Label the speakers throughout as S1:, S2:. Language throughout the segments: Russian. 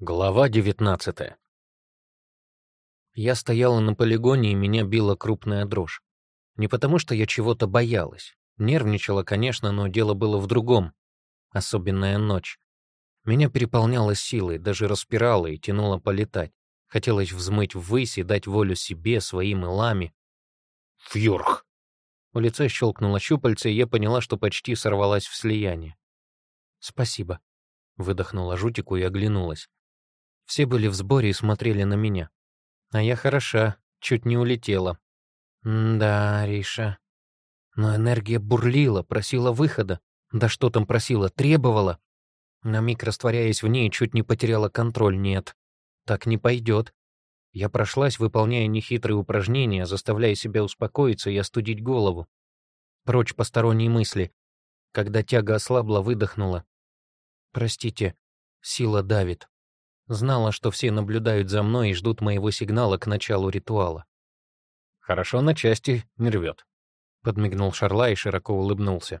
S1: Глава 19 Я стояла на полигоне, и меня била крупная дрожь. Не потому, что я чего-то боялась. Нервничала, конечно, но дело было в другом. Особенная ночь. Меня переполняла силой, даже распирала и тянуло полетать. Хотелось взмыть ввысь и дать волю себе, своим илами. Фьюрх! У лица щелкнуло щупальце, и я поняла, что почти сорвалась в слияние. «Спасибо», — выдохнула жутику и оглянулась. Все были в сборе и смотрели на меня. А я хороша, чуть не улетела. да, Риша. Но энергия бурлила, просила выхода. Да что там просила, требовала. На миг растворяясь в ней, чуть не потеряла контроль. Нет, так не пойдет. Я прошлась, выполняя нехитрые упражнения, заставляя себя успокоиться и остудить голову. Прочь посторонние мысли. Когда тяга ослабла, выдохнула. «Простите, сила давит». Знала, что все наблюдают за мной и ждут моего сигнала к началу ритуала.
S2: «Хорошо на части не рвет», — подмигнул Шарла и широко улыбнулся.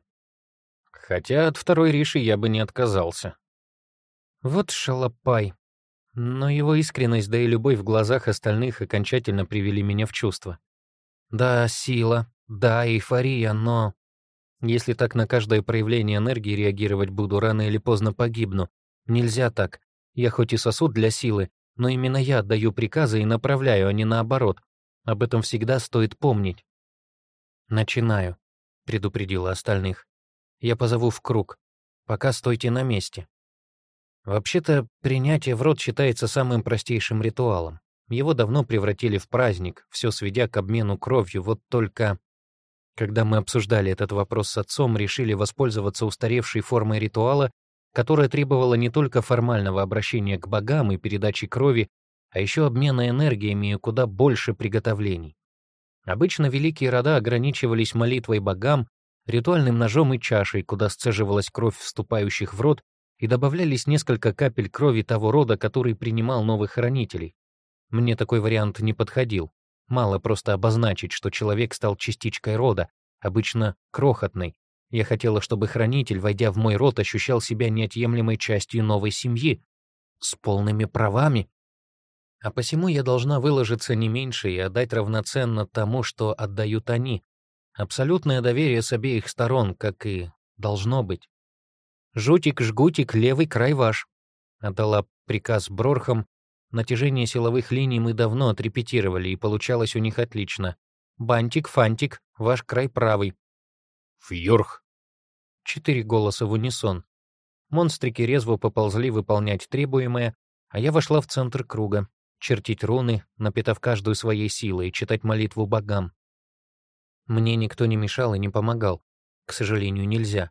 S2: «Хотя от второй Риши я бы не отказался».
S1: Вот шалопай. Но его искренность, да и любовь в глазах остальных окончательно привели меня в чувство. Да, сила, да, эйфория, но... Если так на каждое проявление энергии реагировать буду, рано или поздно погибну. Нельзя так. Я хоть и сосуд для силы, но именно я отдаю приказы и направляю, а не наоборот. Об этом всегда стоит помнить. «Начинаю», — предупредила остальных. «Я позову в круг. Пока стойте на месте». Вообще-то, принятие в рот считается самым простейшим ритуалом. Его давно превратили в праздник, все сведя к обмену кровью, вот только... Когда мы обсуждали этот вопрос с отцом, решили воспользоваться устаревшей формой ритуала которая требовала не только формального обращения к богам и передачи крови, а еще обмена энергиями и куда больше приготовлений. Обычно великие рода ограничивались молитвой богам, ритуальным ножом и чашей, куда сцеживалась кровь вступающих в род, и добавлялись несколько капель крови того рода, который принимал новых хранителей. Мне такой вариант не подходил. Мало просто обозначить, что человек стал частичкой рода, обычно крохотной, я хотела, чтобы хранитель, войдя в мой род, ощущал себя неотъемлемой частью новой семьи, с полными правами. А посему я должна выложиться не меньше и отдать равноценно тому, что отдают они. Абсолютное доверие с обеих сторон, как и должно быть. «Жутик, жгутик, левый край ваш», — отдала приказ Брорхам. Натяжение силовых линий мы давно отрепетировали, и получалось у них отлично. «Бантик, фантик, ваш край правый,
S2: Фьорх!»
S1: Четыре голоса в унисон. Монстрики резво поползли выполнять требуемое, а я вошла в центр круга, чертить руны, напитав каждую своей силой, читать молитву богам. Мне никто не мешал и не помогал. К сожалению, нельзя.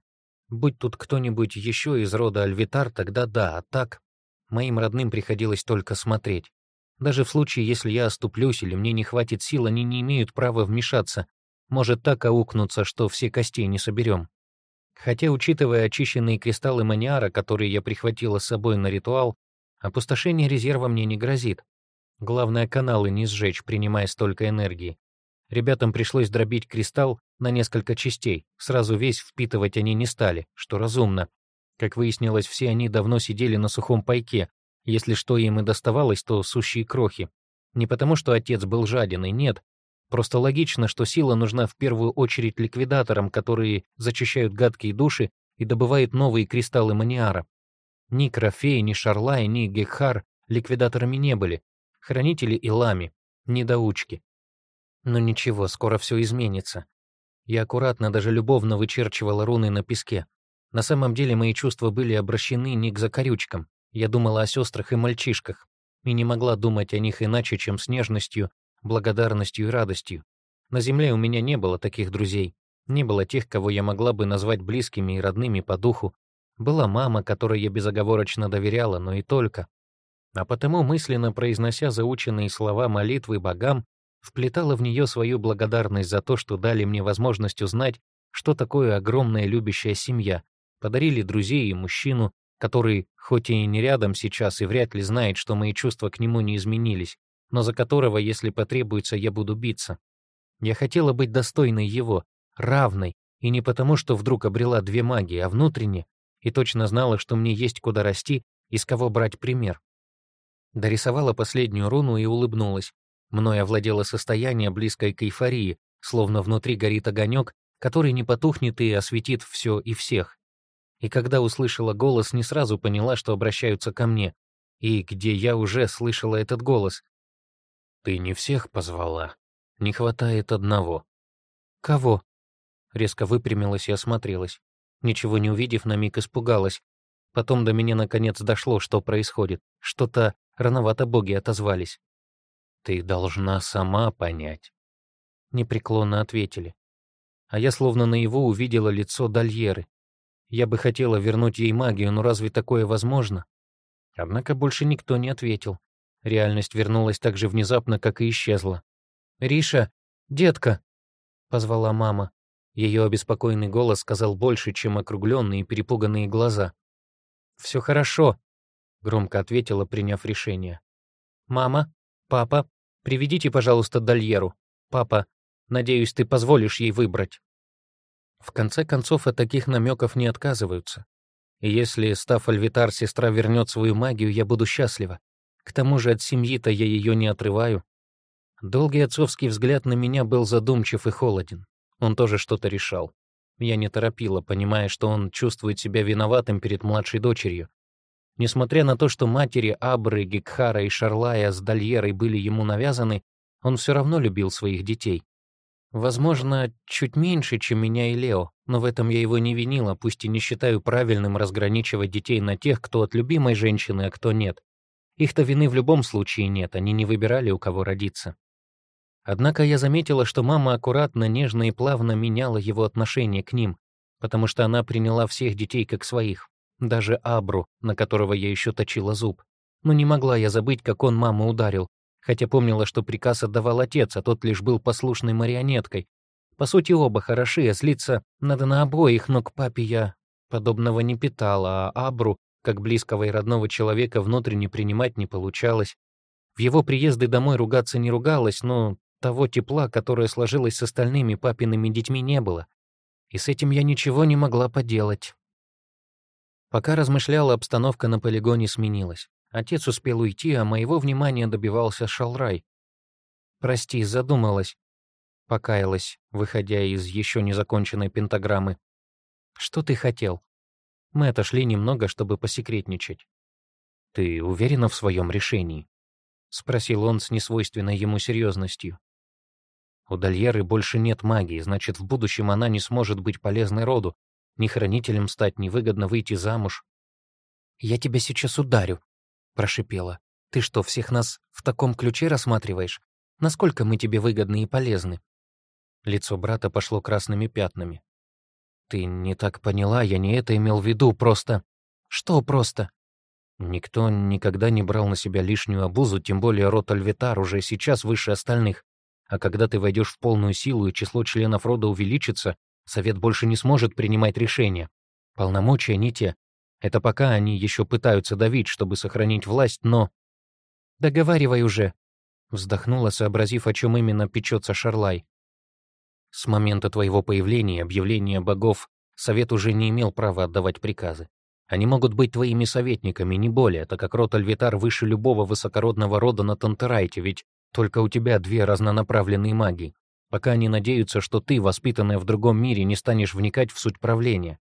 S1: Будь тут кто-нибудь еще из рода Альвитар, тогда да, а так... Моим родным приходилось только смотреть. Даже в случае, если я оступлюсь или мне не хватит сил, они не имеют права вмешаться, может так аукнуться, что все костей не соберем. Хотя, учитывая очищенные кристаллы маниара, которые я прихватила с собой на ритуал, опустошение резерва мне не грозит. Главное, каналы не сжечь, принимая столько энергии. Ребятам пришлось дробить кристалл на несколько частей, сразу весь впитывать они не стали, что разумно. Как выяснилось, все они давно сидели на сухом пайке, если что им и доставалось, то сущие крохи. Не потому, что отец был жаден, и нет, Просто логично, что сила нужна в первую очередь ликвидаторам, которые зачищают гадкие души и добывают новые кристаллы маниара. Ни Крофей, ни Шарлай, ни Гекхар ликвидаторами не были, хранители и лами, недоучки. Но ничего, скоро все изменится. Я аккуратно, даже любовно вычерчивала руны на песке. На самом деле мои чувства были обращены не к закорючкам. Я думала о сестрах и мальчишках, и не могла думать о них иначе, чем с нежностью благодарностью и радостью. На земле у меня не было таких друзей, не было тех, кого я могла бы назвать близкими и родными по духу. Была мама, которой я безоговорочно доверяла, но и только. А потому, мысленно произнося заученные слова молитвы богам, вплетала в нее свою благодарность за то, что дали мне возможность узнать, что такое огромная любящая семья, подарили друзей и мужчину, который, хоть и не рядом сейчас и вряд ли знает, что мои чувства к нему не изменились, но за которого, если потребуется, я буду биться. Я хотела быть достойной его, равной, и не потому, что вдруг обрела две магии, а внутренне, и точно знала, что мне есть куда расти и с кого брать пример. Дорисовала последнюю руну и улыбнулась. Мною овладело состояние, близкое к эйфории, словно внутри горит огонек, который не потухнет и осветит все и всех. И когда услышала голос, не сразу поняла, что обращаются ко мне, и где я уже слышала этот голос. «Ты не всех позвала. Не хватает одного». «Кого?» Резко выпрямилась и осмотрелась. Ничего не увидев, на миг испугалась. Потом до меня наконец дошло, что происходит. Что-то рановато боги отозвались. «Ты должна сама понять», — непреклонно ответили. А я словно наяву увидела лицо Дальеры. Я бы хотела вернуть ей магию, но разве такое возможно? Однако больше никто не ответил. Реальность вернулась так же внезапно, как и исчезла. «Риша, детка!» — позвала мама. Ее обеспокоенный голос сказал больше, чем округленные и перепуганные глаза. «Все хорошо», — громко ответила, приняв решение. «Мама, папа, приведите, пожалуйста, Дальеру. Папа, надеюсь, ты позволишь ей выбрать». В конце концов, от таких намеков не отказываются. И если, став Альвитар, сестра вернет свою магию, я буду счастлива. К тому же от семьи-то я ее не отрываю. Долгий отцовский взгляд на меня был задумчив и холоден. Он тоже что-то решал. Я не торопила, понимая, что он чувствует себя виноватым перед младшей дочерью. Несмотря на то, что матери Абры, Гекхара и Шарлая с Дальерой были ему навязаны, он все равно любил своих детей. Возможно, чуть меньше, чем меня и Лео, но в этом я его не винила, пусть и не считаю правильным разграничивать детей на тех, кто от любимой женщины, а кто нет. Их-то вины в любом случае нет, они не выбирали, у кого родиться. Однако я заметила, что мама аккуратно, нежно и плавно меняла его отношение к ним, потому что она приняла всех детей как своих, даже Абру, на которого я еще точила зуб. Но не могла я забыть, как он маму ударил, хотя помнила, что приказ отдавал отец, а тот лишь был послушной марионеткой. По сути, оба хороши, а злиться надо на обоих, но к папе я подобного не питала, а Абру, как близкого и родного человека, внутренне принимать не получалось. В его приезды домой ругаться не ругалась, но того тепла, которое сложилось с остальными папиными детьми, не было. И с этим я ничего не могла поделать. Пока размышляла, обстановка на полигоне сменилась. Отец успел уйти, а моего внимания добивался Шалрай. «Прости, задумалась», — покаялась, выходя из еще незаконченной пентаграммы. «Что ты хотел?» Мы отошли немного, чтобы посекретничать. «Ты уверена в своем решении?» — спросил он с несвойственной ему серьезностью. У Дальеры больше нет магии, значит, в будущем она не сможет быть полезной роду, ни хранителем стать, ни выгодно выйти замуж. «Я тебя сейчас ударю», — прошипела. «Ты что, всех нас в таком ключе рассматриваешь? Насколько мы тебе выгодны и полезны?» Лицо брата пошло красными пятнами. «Ты не так поняла, я не это имел в виду, просто...» «Что просто?» Никто никогда не брал на себя лишнюю обузу, тем более род Альвитар уже сейчас выше остальных. А когда ты войдешь в полную силу и число членов рода увеличится, совет больше не сможет принимать решения. Полномочия не те. Это пока они еще пытаются давить, чтобы сохранить власть, но... «Договаривай уже», — вздохнула, сообразив, о чем именно печется Шарлай. «С момента твоего появления объявления богов совет уже не имел права отдавать приказы. Они могут быть твоими советниками, не более, так как род Альвитар выше любого высокородного рода на Тантерайте, ведь только у тебя две разнонаправленные маги. Пока они надеются, что ты, воспитанная в другом мире, не станешь вникать в суть правления.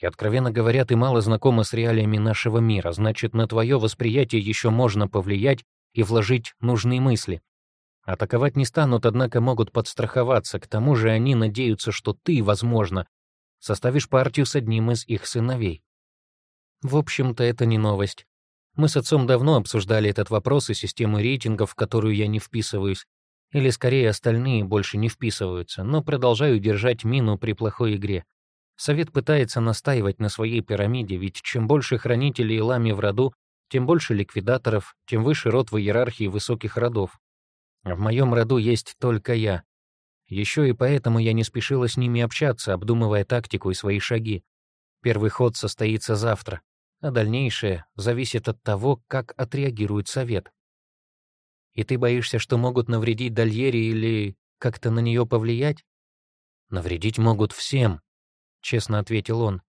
S1: И, откровенно говоря, ты мало знакома с реалиями нашего мира, значит, на твое восприятие еще можно повлиять и вложить нужные мысли. Атаковать не станут, однако могут подстраховаться. К тому же они надеются, что ты, возможно, составишь партию с одним из их сыновей. В общем-то, это не новость. Мы с отцом давно обсуждали этот вопрос и систему рейтингов, в которую я не вписываюсь. Или скорее остальные больше не вписываются, но продолжаю держать мину при плохой игре. Совет пытается настаивать на своей пирамиде, ведь чем больше хранителей лами в роду, тем больше ликвидаторов, тем выше род в иерархии высоких родов. В моем роду есть только я. Еще и поэтому я не спешила с ними общаться, обдумывая тактику и свои шаги. Первый ход состоится завтра а дальнейшее зависит от того, как отреагирует совет. И ты боишься, что могут навредить Дальере или как-то на нее повлиять? Навредить могут всем, честно ответил он.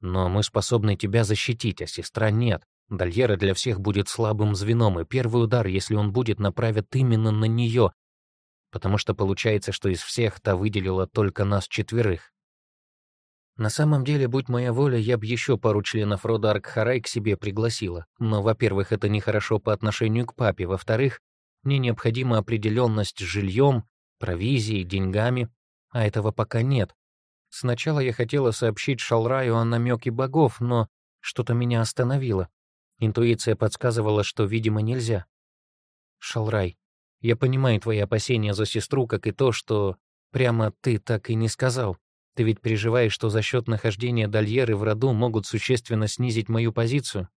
S1: Но мы способны тебя защитить, а сестра нет. Дальера для всех будет слабым звеном, и первый удар, если он будет, направят именно на нее, потому что получается, что из всех та выделила только нас четверых. На самом деле, будь моя воля, я бы еще пару членов рода Аркхарай к себе пригласила. Но, во-первых, это нехорошо по отношению к папе. Во-вторых, мне необходима определенность с жильем, провизией, деньгами, а этого пока нет. Сначала я хотела сообщить Шалраю о намеке богов, но что-то меня остановило. Интуиция подсказывала, что, видимо, нельзя. Шалрай, я понимаю твои опасения за сестру, как и то, что прямо ты так и не сказал. Ты ведь переживаешь, что за счет нахождения Дальеры в роду могут существенно снизить мою позицию?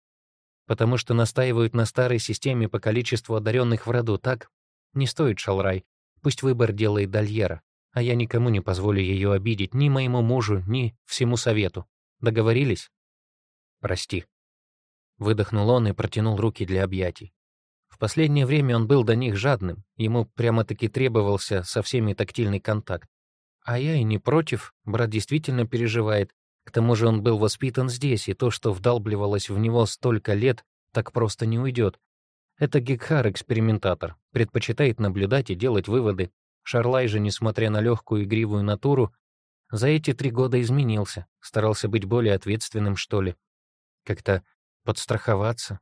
S1: Потому что настаивают на старой системе по количеству одаренных в роду, так? Не стоит, Шалрай. Пусть выбор делает Дальера, а я никому не позволю ее обидеть, ни моему мужу, ни всему совету. Договорились? Прости. Выдохнул он и протянул руки для объятий. В последнее время он был до них жадным, ему прямо-таки требовался со всеми тактильный контакт. А я и не против, брат действительно переживает. К тому же он был воспитан здесь, и то, что вдалбливалось в него столько лет, так просто не уйдет. Это Гекхар-экспериментатор, предпочитает наблюдать и делать выводы. Шарлай же, несмотря на легкую игривую натуру, за эти три года изменился, старался быть более ответственным, что ли. Как-то подстраховаться.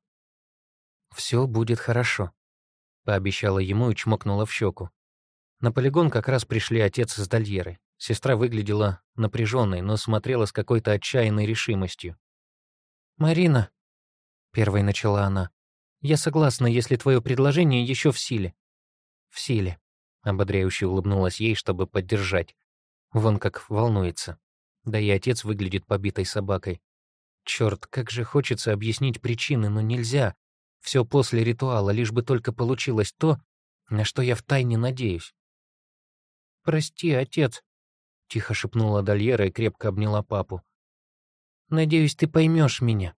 S1: «Все будет хорошо», — пообещала ему и чмокнула в щеку. На полигон как раз пришли отец с Дальерой. Сестра выглядела напряженной, но смотрела с какой-то отчаянной решимостью. «Марина», — первой начала она, — «я согласна, если твое предложение еще в силе». «В силе», — ободряюще улыбнулась ей, чтобы поддержать. Вон как волнуется. Да и отец выглядит побитой собакой. Черт, как же хочется объяснить причины, но нельзя. Все после ритуала, лишь бы только получилось то, на что я втайне надеюсь. «Прости, отец», — тихо шепнула Дальера и крепко обняла папу. «Надеюсь, ты поймешь меня».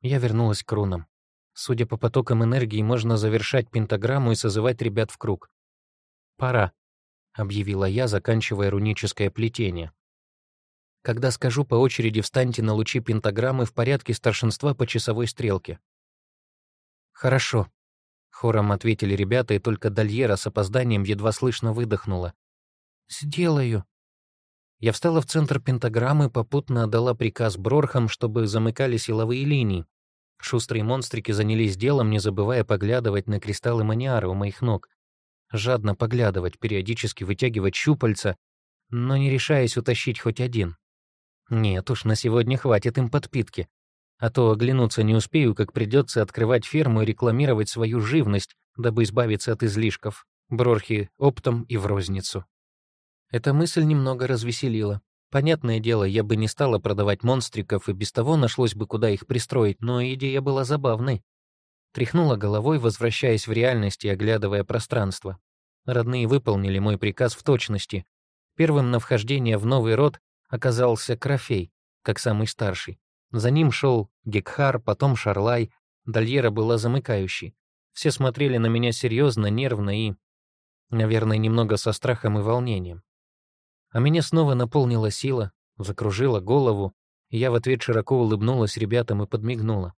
S1: Я вернулась к рунам. Судя по потокам энергии, можно завершать пентаграмму и созывать ребят в круг. «Пора», — объявила я, заканчивая руническое плетение. «Когда скажу по очереди, встаньте на лучи пентаграммы в порядке старшинства по часовой стрелке». «Хорошо», Хором ответили ребята, и только Дальера с опозданием едва слышно выдохнула. «Сделаю». Я встала в центр пентаграммы, попутно отдала приказ Брорхам, чтобы замыкали силовые линии. Шустрые монстрики занялись делом, не забывая поглядывать на кристаллы маниары у моих ног. Жадно поглядывать, периодически вытягивать щупальца, но не решаясь утащить хоть один. Нет уж, на сегодня хватит им подпитки. А то оглянуться не успею, как придется открывать ферму и рекламировать свою живность, дабы избавиться от излишков. Брорхи оптом и в розницу. Эта мысль немного развеселила. Понятное дело, я бы не стала продавать монстриков, и без того нашлось бы, куда их пристроить, но идея была забавной. Тряхнула головой, возвращаясь в реальность и оглядывая пространство. Родные выполнили мой приказ в точности. Первым на вхождение в новый род оказался Крофей, как самый старший. За ним шел Гекхар, потом Шарлай, Дальера была замыкающей. Все смотрели на меня серьезно, нервно и, наверное, немного со страхом и волнением. А меня снова наполнила сила, закружила голову, и я в ответ широко улыбнулась ребятам и подмигнула.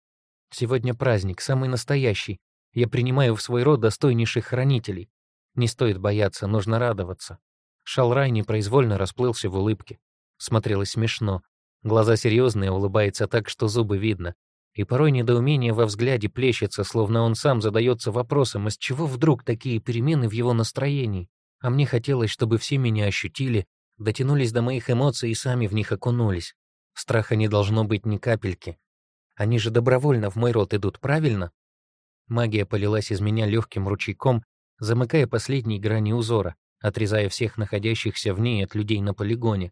S1: Сегодня праздник, самый настоящий. Я принимаю в свой род достойнейших хранителей. Не стоит бояться, нужно радоваться. Шалрай непроизвольно расплылся в улыбке. Смотрелось смешно, Глаза серьезные, улыбается так, что зубы видно. И порой недоумение во взгляде плещется, словно он сам задается вопросом, из чего вдруг такие перемены в его настроении. А мне хотелось, чтобы все меня ощутили, дотянулись до моих эмоций и сами в них окунулись. Страха не должно быть ни капельки. Они же добровольно в мой рот идут, правильно? Магия полилась из меня легким ручейком, замыкая последние грани узора, отрезая всех находящихся в ней от людей на полигоне,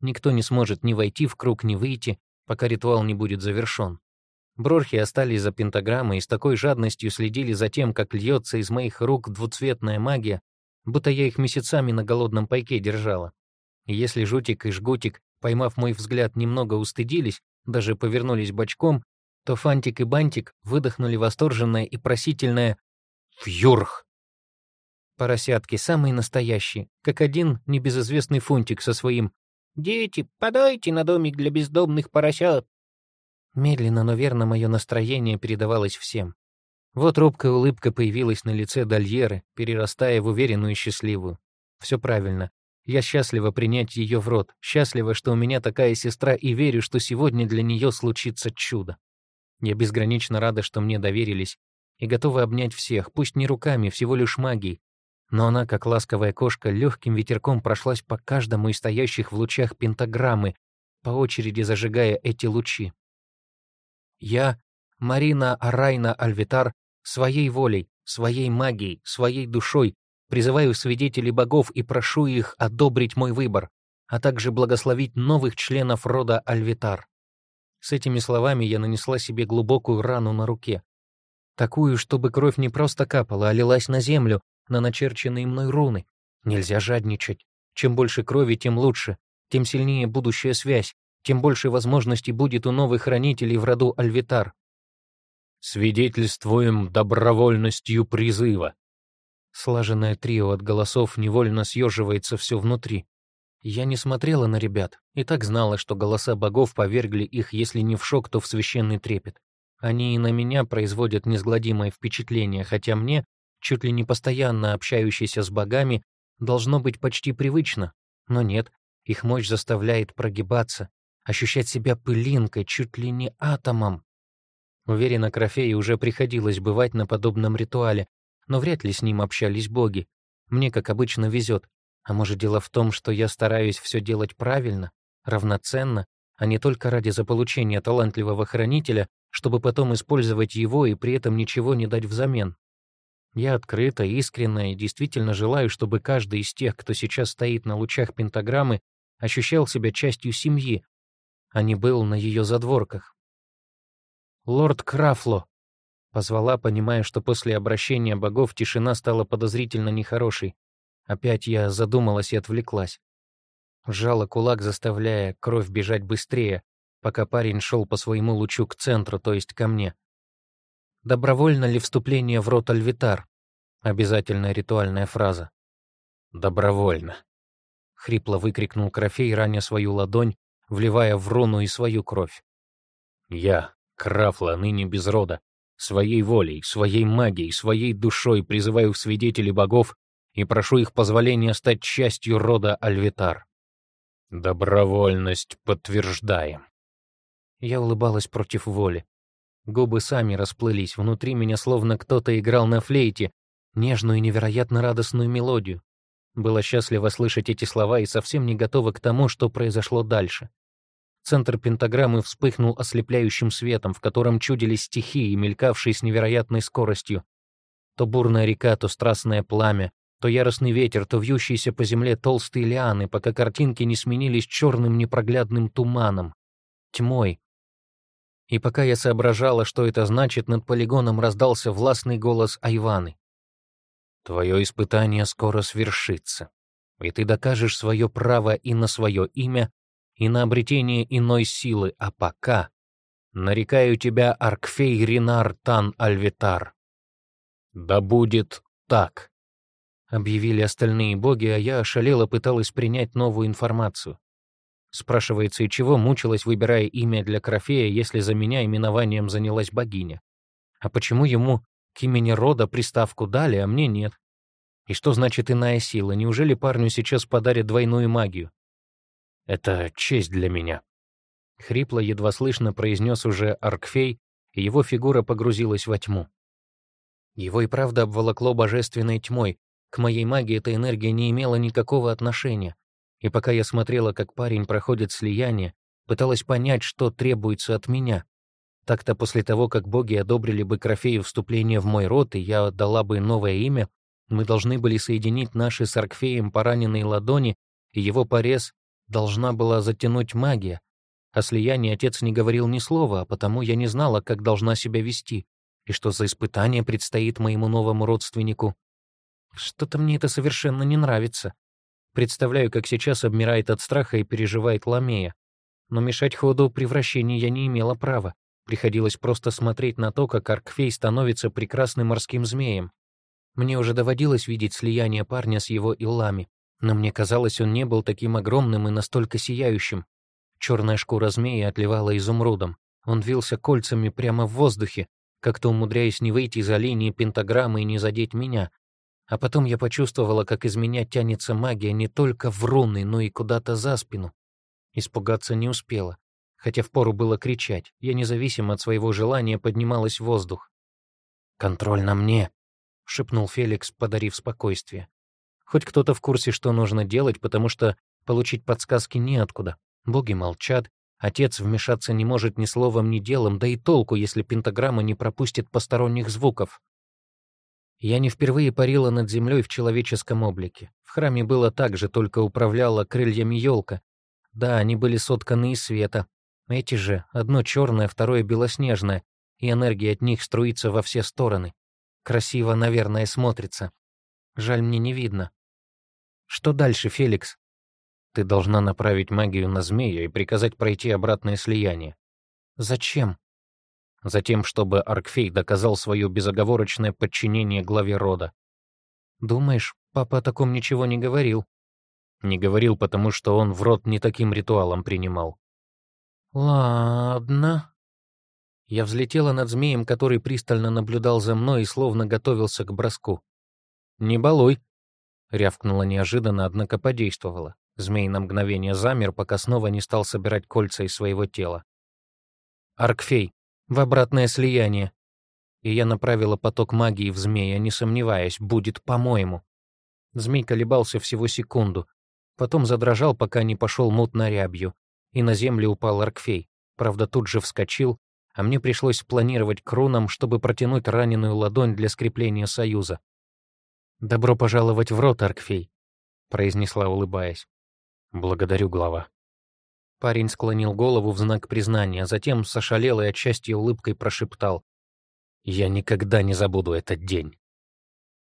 S1: Никто не сможет ни войти в круг, ни выйти, пока ритуал не будет завершен. Брорхи остались за пентаграммой и с такой жадностью следили за тем, как льется из моих рук двуцветная магия, будто я их месяцами на голодном пайке держала. И если Жутик и Жгутик, поймав мой взгляд, немного устыдились, даже повернулись бочком, то Фантик и Бантик выдохнули восторженное и просительное «Фьюрх!». Поросятки самые настоящие, как один небезызвестный Фунтик со своим «Дети, подайте на домик для бездомных поросят!» Медленно, но верно мое настроение передавалось всем. Вот робкая улыбка появилась на лице Дальеры, перерастая в уверенную и счастливую. Все правильно. Я счастлива принять ее в рот, счастлива, что у меня такая сестра, и верю, что сегодня для нее случится чудо. Я безгранично рада, что мне доверились, и готова обнять всех, пусть не руками, всего лишь магией. Но она, как ласковая кошка, легким ветерком прошлась по каждому из стоящих в лучах пентаграммы, по очереди зажигая эти лучи. Я, Марина Арайна Альвитар, своей волей, своей магией, своей душой призываю свидетелей богов и прошу их одобрить мой выбор, а также благословить новых членов рода Альвитар. С этими словами я нанесла себе глубокую рану на руке. Такую, чтобы кровь не просто капала, а лилась на землю, на начерченные мной руны. Нельзя жадничать. Чем больше крови, тем лучше, тем сильнее будущая связь, тем больше возможностей будет у новых хранителей в роду Альвитар.
S2: Свидетельствуем добровольностью призыва.
S1: Слаженное трио от голосов невольно съеживается все внутри. Я не смотрела на ребят и так знала, что голоса богов повергли их, если не в шок, то в священный трепет. Они и на меня производят несгладимое впечатление, хотя мне, чуть ли не постоянно общающийся с богами, должно быть почти привычно. Но нет, их мощь заставляет прогибаться, ощущать себя пылинкой, чуть ли не атомом. Уверена, Крофею уже приходилось бывать на подобном ритуале, но вряд ли с ним общались боги. Мне, как обычно, везет. А может, дело в том, что я стараюсь все делать правильно, равноценно, а не только ради заполучения талантливого хранителя, чтобы потом использовать его и при этом ничего не дать взамен. Я открыто, искренне и действительно желаю, чтобы каждый из тех, кто сейчас стоит на лучах пентаграммы, ощущал себя частью семьи, а не был на ее задворках. «Лорд Крафло!» — позвала, понимая, что после обращения богов тишина стала подозрительно нехорошей. Опять я задумалась и отвлеклась. Сжала кулак, заставляя кровь бежать быстрее, пока парень шел по своему лучу к центру, то есть ко мне. «Добровольно ли вступление в рот Альвитар?» Обязательная ритуальная фраза.
S2: «Добровольно», — хрипло выкрикнул Крофей, раня свою ладонь, вливая в руну и свою кровь. «Я, Крафла, ныне без рода, своей волей, своей магией, своей душой призываю в свидетели богов и прошу их позволения стать частью рода Альвитар. Добровольность подтверждаем.
S1: Я улыбалась против воли. Губы сами расплылись, внутри меня словно кто-то играл на флейте, нежную и невероятно радостную мелодию. Была счастлива слышать эти слова и совсем не готова к тому, что произошло дальше. Центр пентаграммы вспыхнул ослепляющим светом, в котором чудились стихии, мелькавшие с невероятной скоростью. То бурная река, то страстное пламя, то яростный ветер, то вьющиеся по земле толстые лианы, пока картинки не сменились черным непроглядным туманом, тьмой. И пока я соображала, что это значит, над полигоном раздался властный голос Айваны. «Твое испытание скоро свершится, и ты докажешь свое право и на свое имя, и на обретение иной силы, а пока нарекаю тебя Аркфей Ринар Тан Альвитар. Да будет так!» объявили остальные боги, а я ошалела пыталась принять новую информацию. Спрашивается, и чего мучилась, выбирая имя для Крофея, если за меня именованием занялась богиня? А почему ему к имени рода приставку дали, а мне нет? И что значит иная сила? Неужели парню сейчас подарят двойную магию? Это честь для меня. Хрипло, едва слышно произнес уже Аркфей, и его фигура погрузилась во тьму. Его и правда обволокло божественной тьмой, к моей магии эта энергия не имела никакого отношения. И пока я смотрела, как парень проходит слияние, пыталась понять, что требуется от меня. Так-то после того, как боги одобрили бы Крофею вступление в мой род, и я отдала бы новое имя, мы должны были соединить наши с Аркфеем пораненные ладони, и его порез должна была затянуть магия. О слиянии отец не говорил ни слова, а потому я не знала, как должна себя вести, и что за испытание предстоит моему новому родственнику. Что-то мне это совершенно не нравится. Представляю, как сейчас обмирает от страха и переживает Ламея. Но мешать ходу превращения я не имела права. Приходилось просто смотреть на то, как Аркфей становится прекрасным морским змеем. Мне уже доводилось видеть слияние парня с его иллами, но мне казалось, он не был таким огромным и настолько сияющим. Черная шкура змеи отливала изумрудом, Он вился кольцами прямо в воздухе, как-то умудряясь не выйти за линии пентаграммы и не задеть меня. А потом я почувствовала, как из меня тянется магия не только в руны, но и куда-то за спину. Испугаться не успела, хотя впору было кричать. Я независимо от своего желания поднималась в воздух. «Контроль на мне!» — шепнул Феликс, подарив спокойствие. Хоть кто-то в курсе, что нужно делать, потому что получить подсказки неоткуда. Боги молчат, отец вмешаться не может ни словом, ни делом, да и толку, если пентаграмма не пропустит посторонних звуков. Я не впервые парила над землей в человеческом облике. В храме было так же, только управляла крыльями елка. Да, они были сотканы из света. Эти же, одно черное, второе белоснежное, и энергия от них струится во все стороны. Красиво, наверное, смотрится. Жаль, мне не видно. Что дальше, Феликс? Ты должна направить магию на змея и приказать пройти обратное слияние. Зачем? Затем, чтобы Аркфей доказал свое безоговорочное подчинение главе рода. Думаешь, папа о таком ничего не говорил? Не говорил, потому что он в рот не таким ритуалом принимал. Ладно. Я взлетела над змеем, который пристально наблюдал за мной и словно готовился к броску. «Не балуй!» — рявкнула неожиданно, однако подействовала. Змей на мгновение замер, пока снова не стал собирать кольца из своего тела. «Аркфей, в обратное слияние. И я направила поток магии в змея, не сомневаясь, будет по-моему. Змей колебался всего секунду, потом задрожал, пока не пошел мутно рябью, и на землю упал Аркфей. Правда, тут же вскочил, а мне пришлось планировать круном, чтобы протянуть раненую ладонь для скрепления союза. «Добро пожаловать в рот, Аркфей», — произнесла, улыбаясь. «Благодарю, глава». Парень склонил голову в знак признания, затем с ошалелой от улыбкой прошептал. «Я никогда не забуду этот день».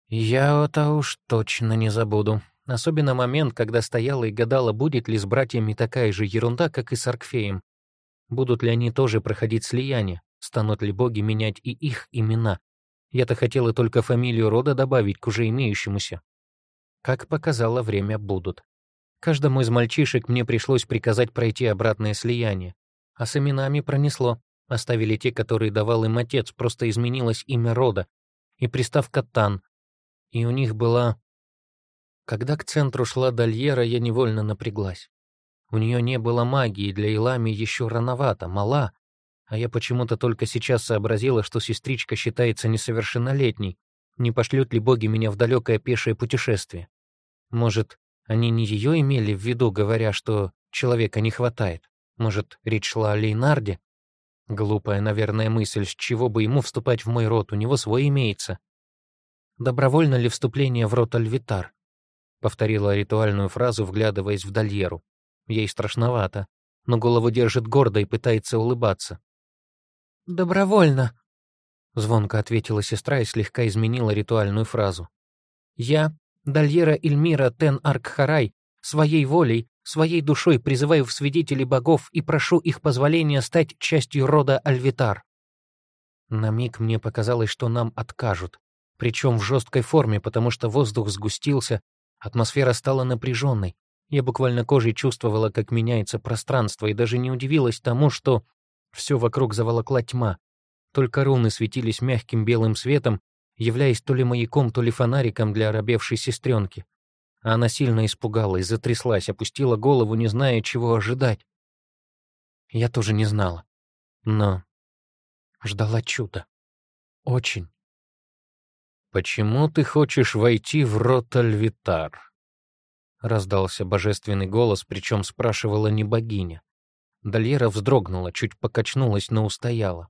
S1: «Я это уж точно не забуду. Особенно момент, когда стояла и гадала, будет ли с братьями такая же ерунда, как и с Аркфеем. Будут ли они тоже проходить слияние? Станут ли боги менять и их имена? Я-то хотела только фамилию рода добавить к уже имеющемуся. Как показало время, будут. Каждому из мальчишек мне пришлось приказать пройти обратное слияние. А с именами пронесло. Оставили те, которые давал им отец, просто изменилось имя рода. И приставка «Тан». И у них была... Когда к центру шла Дальера, я невольно напряглась. У нее не было магии, для Илами еще рановато, мала. А я почему-то только сейчас сообразила, что сестричка считается несовершеннолетней. Не пошлют ли боги меня в далекое пешее путешествие? Может, они не ее имели в виду, говоря, что человека не хватает? Может, речь шла о Лейнарде? Глупая, наверное, мысль, с чего бы ему вступать в мой род, у него свой имеется. Добровольно ли вступление в род Альвитар? Повторила ритуальную фразу, вглядываясь в Дальеру. Ей страшновато, но голову держит гордо и пытается улыбаться. «Добровольно», — звонко ответила сестра и слегка изменила ритуальную фразу. «Я Дальера Эльмира Тен Аркхарай, своей волей, своей душой призываю в свидетели богов и прошу их позволения стать частью рода Альвитар. На миг мне показалось, что нам откажут, причем в жесткой форме, потому что воздух сгустился, атмосфера стала напряженной. Я буквально кожей чувствовала, как меняется пространство, и даже не удивилась тому, что все вокруг заволокла тьма. Только руны светились мягким белым светом, являясь то ли маяком, то ли фонариком для оробевшей сестренки. А она сильно испугалась, затряслась, опустила голову, не зная, чего ожидать. Я тоже не знала, но ждала чуда. Очень.
S2: «Почему ты хочешь войти в рот Альвитар?» Раздался божественный голос, причем спрашивала не богиня.
S1: Дальера вздрогнула, чуть покачнулась, но устояла.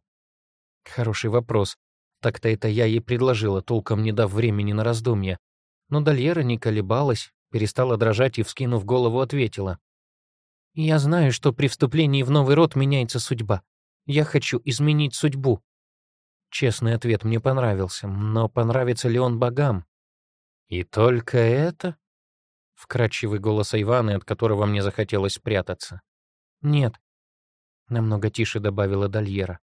S1: Хороший вопрос. Так-то это я ей предложила, толком не дав времени на раздумье. Но Дальера не колебалась, перестала дрожать и, вскинув голову, ответила. «Я знаю, что при вступлении в новый род меняется судьба. Я хочу изменить судьбу». Честный ответ мне понравился, но понравится ли он богам?
S2: «И только это?»
S1: — вкрадчивый голос Иваны, от которого мне захотелось спрятаться. «Нет», — намного тише добавила Дальера.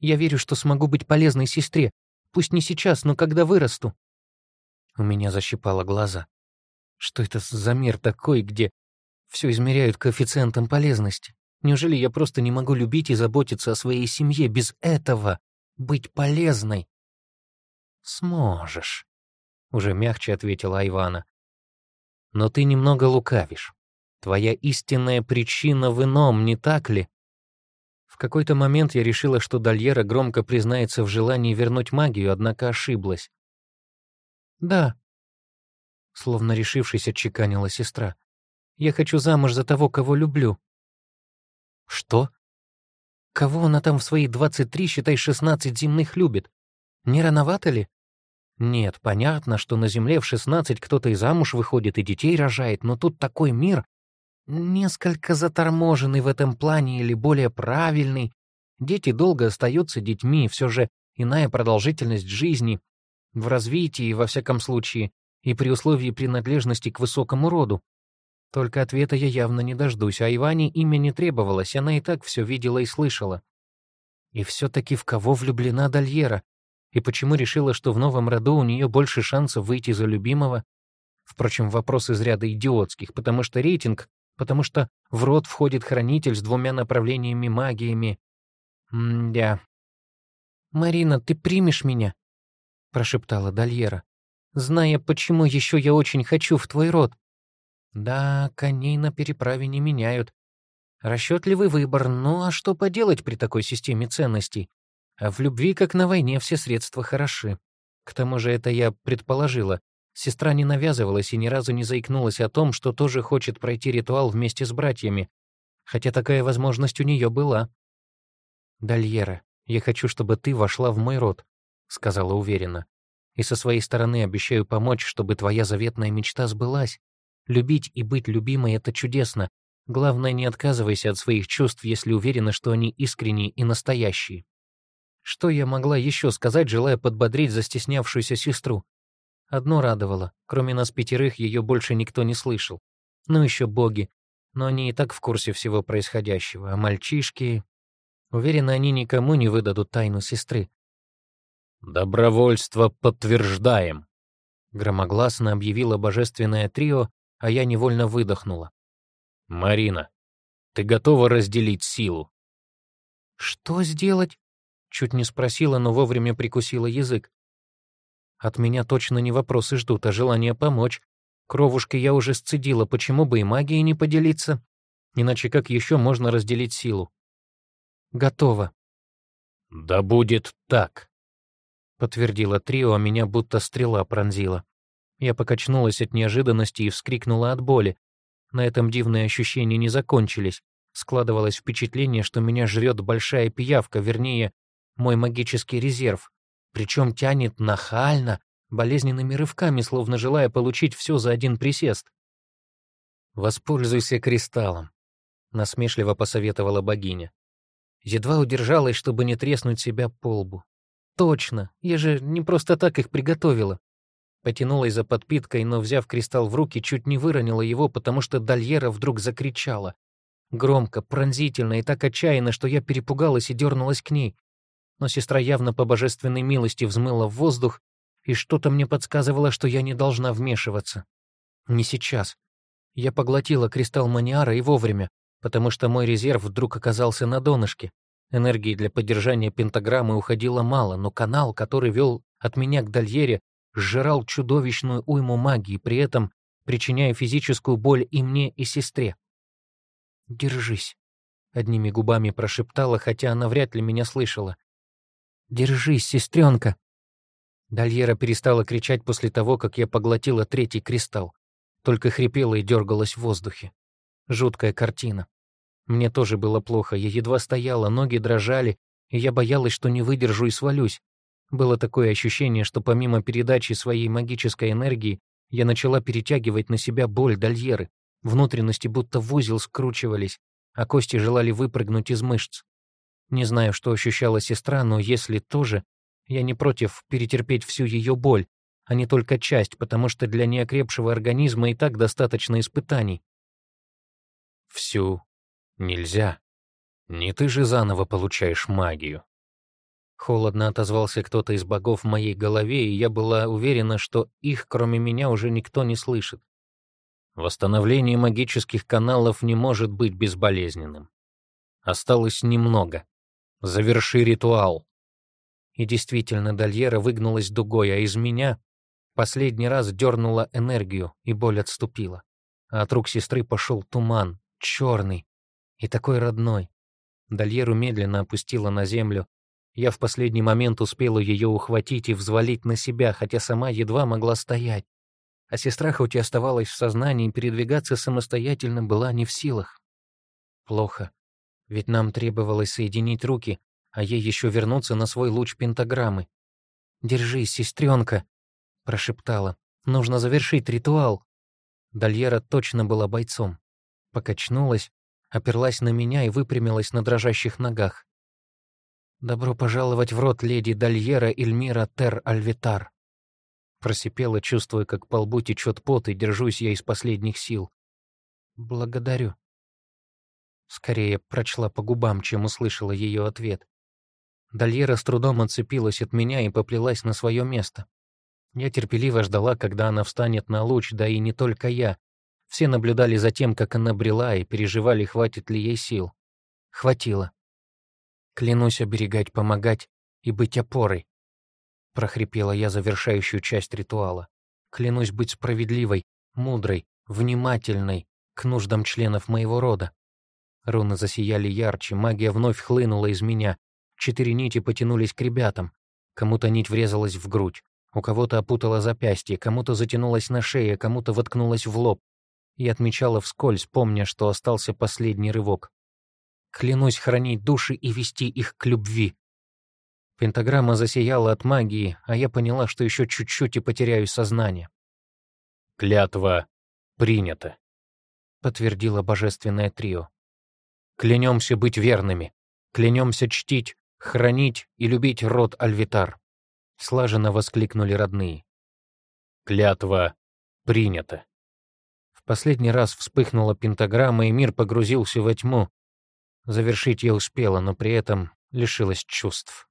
S1: Я верю, что смогу быть полезной сестре. Пусть не сейчас, но когда вырасту. У меня защипало глаза. Что это за мир такой, где все измеряют коэффициентом полезности? Неужели я просто не могу любить и заботиться о своей семье без этого? Быть полезной?» «Сможешь», — уже мягче ответила Айвана. «Но ты немного лукавишь. Твоя истинная причина в ином, не так ли?» В какой-то момент я решила, что Дальера громко признается в желании вернуть магию, однако ошиблась. «Да», — словно решившись, отчеканила сестра. «Я хочу замуж за того, кого люблю». «Что? Кого она там в свои двадцать три, считай, шестнадцать земных любит? Не рановато ли?» Нет, понятно, что на Земле в 16 кто-то и замуж выходит, и детей рожает, но тут такой мир, несколько заторможенный в этом плане или более правильный. Дети долго остаются детьми, все же иная продолжительность жизни, в развитии, во всяком случае, и при условии принадлежности к высокому роду. Только ответа я явно не дождусь, а Иване имя не требовалось, она и так все видела и слышала. И все-таки в кого влюблена Дальера? и почему решила, что в новом роду у нее больше шансов выйти за любимого. Впрочем, вопрос из ряда идиотских, потому что рейтинг, потому что в род входит хранитель с двумя направлениями магиями. М-да. «Марина, ты примешь меня?» — прошептала Дальера. «Зная, почему еще я очень хочу в твой род». «Да, коней на переправе не меняют. Расчетливый выбор, ну а что поделать при такой системе ценностей? А в любви, как на войне, все средства хороши. К тому же это я предположила. Сестра не навязывалась и ни разу не заикнулась о том, что тоже хочет пройти ритуал вместе с братьями, хотя такая возможность у нее была. «Дальера, я хочу, чтобы ты вошла в мой род», — сказала уверенно. «И со своей стороны обещаю помочь, чтобы твоя заветная мечта сбылась. Любить и быть любимой — это чудесно. Главное, не отказывайся от своих чувств, если уверена, что они искренние и настоящие». Что я могла еще сказать, желая подбодрить застеснявшуюся сестру? Одно радовало, кроме нас пятерых ее больше никто не слышал. Ну еще боги, но они и так в курсе всего происходящего, а мальчишки... Уверена, они никому не выдадут тайну сестры.
S2: «Добровольство подтверждаем», —
S1: громогласно объявило божественное трио, а я невольно выдохнула.
S2: «Марина, ты готова разделить силу?»
S1: «Что сделать?» Чуть не спросила, но вовремя прикусила язык. От меня точно не вопросы ждут, а желание помочь. Кровушкой я уже сцедила, почему бы и магией не поделиться? Иначе как еще можно разделить силу? Готово.
S2: «Да будет так», —
S1: подтвердила трио, а меня будто стрела пронзила. Я покачнулась от неожиданности и вскрикнула от боли. На этом дивные ощущения не закончились. Складывалось впечатление, что меня жрет большая пиявка, вернее, мой магический резерв, причем тянет нахально, болезненными рывками, словно желая получить все за один присест. «Воспользуйся кристаллом», — насмешливо посоветовала богиня. Едва удержалась, чтобы не треснуть себя по лбу. «Точно, я же не просто так их приготовила». Потянулась за подпиткой, но, взяв кристалл в руки, чуть не выронила его, потому что Дальера вдруг закричала. Громко, пронзительно и так отчаянно, что я перепугалась и дернулась к ней но сестра явно по божественной милости взмыла в воздух, и что-то мне подсказывало, что я не должна вмешиваться. Не сейчас. Я поглотила кристалл маниара и вовремя, потому что мой резерв вдруг оказался на донышке. Энергии для поддержания пентаграммы уходило мало, но канал, который вел от меня к Дальере, сжирал чудовищную уйму магии, при этом причиняя физическую боль и мне, и сестре. «Держись», — одними губами прошептала, хотя она вряд ли меня слышала. Держись, сестренка!» Дальера перестала кричать после того, как я поглотила третий кристалл. Только хрипела и дергалась в воздухе. Жуткая картина. Мне тоже было плохо, я едва стояла, ноги дрожали, и я боялась, что не выдержу и свалюсь. Было такое ощущение, что помимо передачи своей магической энергии, я начала перетягивать на себя боль Дальеры. Внутренности будто в узел скручивались, а кости желали выпрыгнуть из мышц. Не знаю, что ощущала сестра, но если тоже, я не против перетерпеть всю ее боль, а не только часть, потому что для неокрепшего организма и так достаточно испытаний.
S2: Всю нельзя. Не ты же заново получаешь магию.
S1: Холодно отозвался кто-то из богов в моей голове, и я была уверена, что их, кроме меня, уже никто не слышит.
S2: Восстановление магических каналов не может быть безболезненным. Осталось немного. Заверши ритуал.
S1: И действительно, Дальера выгнулась дугой, а из меня последний раз дернула энергию, и боль отступила. А от рук сестры пошел туман, черный и такой родной. Дальеру медленно опустила на землю. Я в последний момент успела ее ухватить и взвалить на себя, хотя сама едва могла стоять. А сестра, хоть и оставалась в сознании, передвигаться самостоятельно была не в силах. Плохо, ведь нам требовалось соединить руки, а ей еще вернуться на свой луч пентаграммы. «Держись, сестренка!» — прошептала. «Нужно завершить ритуал!» Дальера точно была бойцом. Покачнулась, оперлась на меня и выпрямилась на дрожащих ногах. «Добро пожаловать в рот леди Дальера Эльмира Тер-Альвитар!» Просипела, чувствуя, как по лбу течет пот, и держусь я из последних сил. «Благодарю». Скорее прочла по губам, чем услышала ее ответ. Дальера с трудом отцепилась от меня и поплелась на свое место. Я терпеливо ждала, когда она встанет на луч, да и не только я. Все наблюдали за тем, как она брела, и переживали, хватит ли ей сил. Хватило. Клянусь оберегать, помогать и быть опорой прохрипела я завершающую часть ритуала. Клянусь быть справедливой, мудрой, внимательной к нуждам членов моего рода. Руны засияли ярче, магия вновь хлынула из меня. Четыре нити потянулись к ребятам. Кому-то нить врезалась в грудь, у кого-то опутала запястье, кому-то затянулась на шее, кому-то воткнулась в лоб. И отмечала вскользь, помня, что остался последний рывок. Клянусь хранить души и вести их к любви. Пентаграмма засияла от магии, а я поняла, что еще чуть-чуть и потеряю сознание.
S2: «Клятва принята», —
S1: подтвердило божественное трио. «Клянемся быть верными, клянемся чтить, хранить и любить род Альвитар», — слаженно воскликнули родные.
S2: «Клятва принята».
S1: В последний раз вспыхнула пентаграмма, и мир погрузился во тьму. Завершить я успела, но при этом лишилась чувств.